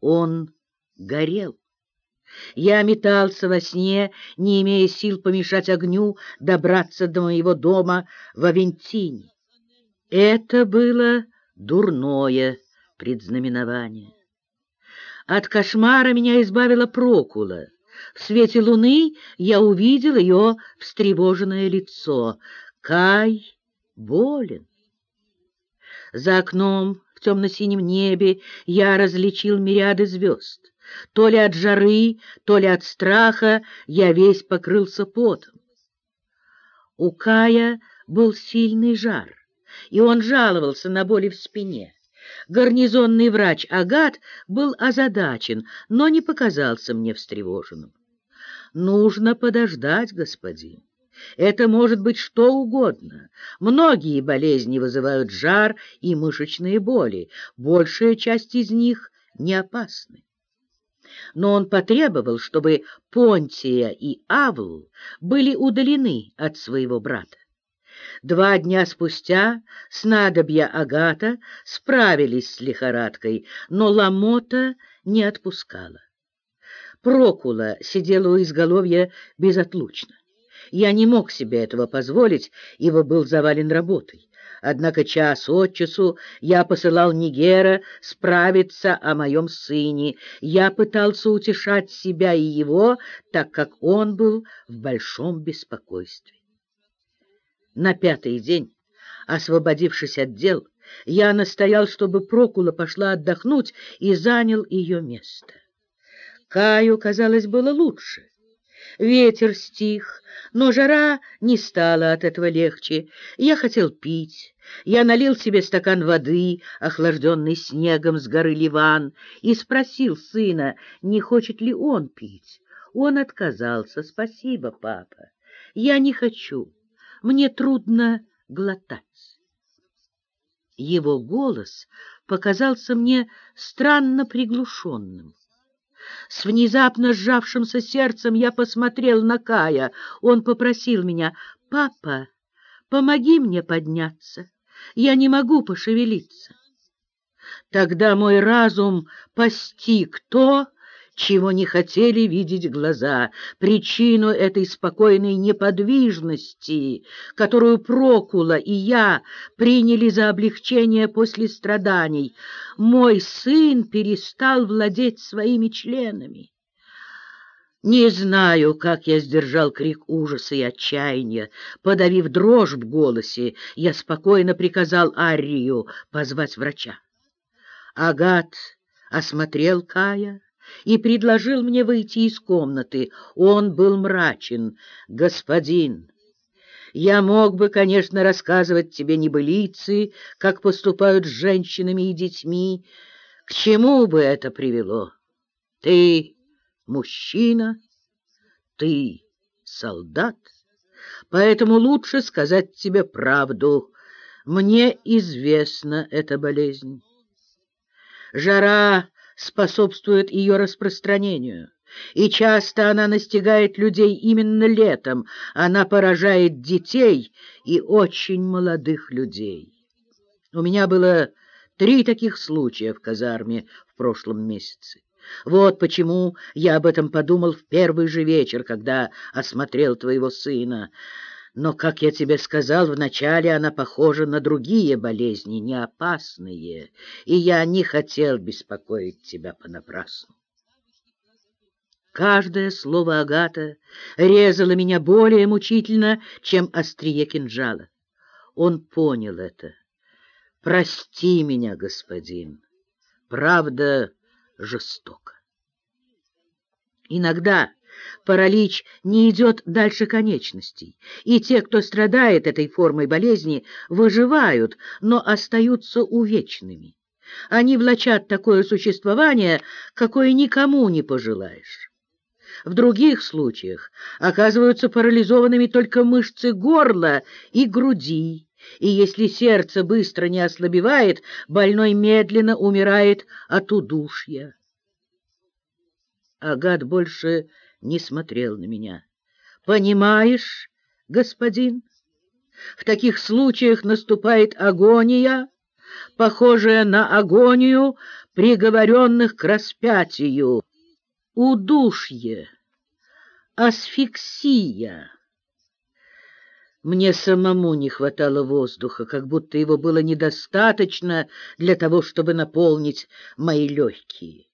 Он горел. Я метался во сне, не имея сил помешать огню добраться до моего дома в Авентине. Это было дурное предзнаменование. От кошмара меня избавила Прокула. В свете луны я увидел ее встревоженное лицо. Кай болен. За окном в темно-синем небе я различил мириады звезд. То ли от жары, то ли от страха я весь покрылся потом. У Кая был сильный жар, и он жаловался на боли в спине. Гарнизонный врач Агат был озадачен, но не показался мне встревоженным. «Нужно подождать, господин. Это может быть что угодно. Многие болезни вызывают жар и мышечные боли. Большая часть из них не опасны. Но он потребовал, чтобы Понтия и Авл были удалены от своего брата. Два дня спустя снадобья Агата справились с лихорадкой, но Ламота не отпускала. Прокула сидела у изголовья безотлучно. Я не мог себе этого позволить, ибо был завален работой. Однако час от часу я посылал Нигера справиться о моем сыне. Я пытался утешать себя и его, так как он был в большом беспокойстве. На пятый день, освободившись от дел, я настоял, чтобы Прокула пошла отдохнуть и занял ее место. Каю, казалось, было лучше. Ветер стих, но жара не стала от этого легче. Я хотел пить. Я налил себе стакан воды, охлажденный снегом с горы Ливан, и спросил сына, не хочет ли он пить. Он отказался. «Спасибо, папа. Я не хочу. Мне трудно глотать». Его голос показался мне странно приглушенным. С внезапно сжавшимся сердцем я посмотрел на Кая. Он попросил меня, «Папа, помоги мне подняться, я не могу пошевелиться». Тогда мой разум постиг то, чего не хотели видеть глаза, причину этой спокойной неподвижности, которую Прокула и я приняли за облегчение после страданий. Мой сын перестал владеть своими членами. Не знаю, как я сдержал крик ужаса и отчаяния. Подавив дрожь в голосе, я спокойно приказал Арию позвать врача. Агат осмотрел Кая, и предложил мне выйти из комнаты. Он был мрачен. «Господин, я мог бы, конечно, рассказывать тебе небылицы, как поступают с женщинами и детьми. К чему бы это привело? Ты мужчина, ты солдат, поэтому лучше сказать тебе правду. Мне известна эта болезнь. Жара способствует ее распространению. И часто она настигает людей именно летом. Она поражает детей и очень молодых людей. У меня было три таких случая в казарме в прошлом месяце. Вот почему я об этом подумал в первый же вечер, когда осмотрел твоего сына. Но, как я тебе сказал, вначале она похожа на другие болезни, не опасные, и я не хотел беспокоить тебя понапрасну. Каждое слово Агата резало меня более мучительно, чем острие кинжала. Он понял это. «Прости меня, господин. Правда жестоко». Иногда Паралич не идет дальше конечностей, и те, кто страдает этой формой болезни, выживают, но остаются увечными. Они влачат такое существование, какое никому не пожелаешь. В других случаях оказываются парализованными только мышцы горла и груди, и если сердце быстро не ослабевает, больной медленно умирает от удушья. Агат больше не смотрел на меня. «Понимаешь, господин, в таких случаях наступает агония, похожее на агонию приговоренных к распятию, удушье, асфиксия. Мне самому не хватало воздуха, как будто его было недостаточно для того, чтобы наполнить мои легкие.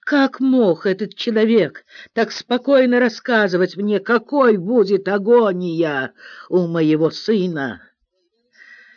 Как мог этот человек так спокойно рассказывать мне, какой будет агония у моего сына?